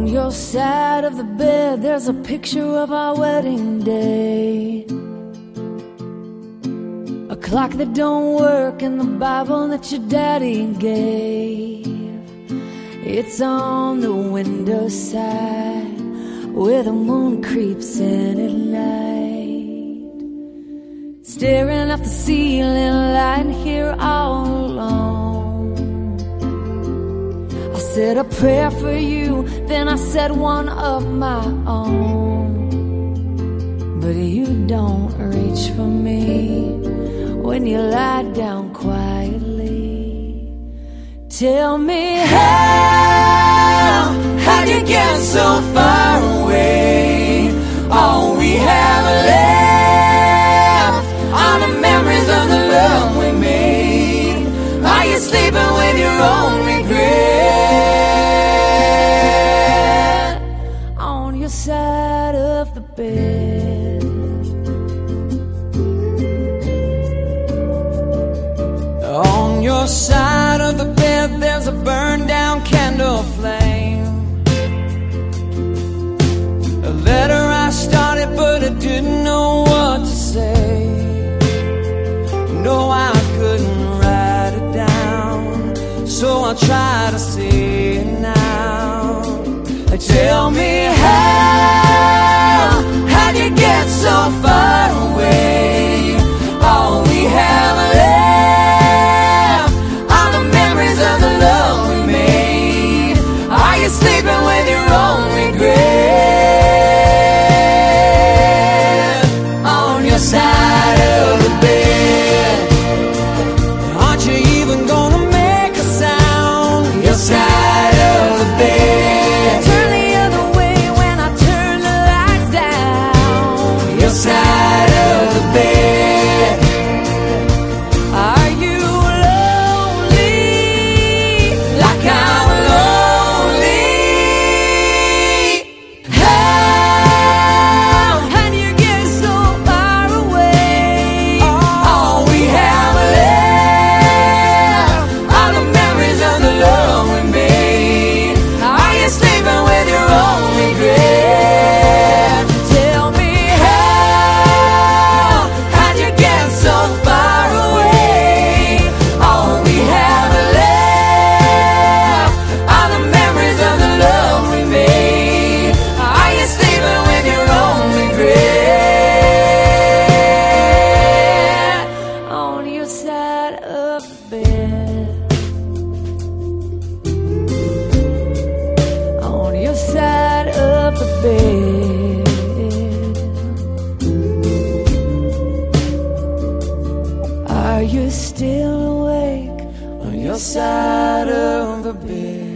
On your side of the bed, there's a picture of our wedding day. A clock that don't work and the Bible that your daddy gave. It's on the window side where the moon creeps in at night. Staring at the ceiling, lying here all a prayer for you, then I said one of my own. But you don't reach for me when you lie down quietly. Tell me how, how'd you get so far away? All we have left are the memories of the love we made. Are you sleeping side of the bed? On your side of the bed, there's a burned down candle flame. A letter I started, but I didn't know what to say. No, I couldn't write it down, so I'll try to see it now. Tell me how, how'd you get so far Are you still awake on your side of the bed?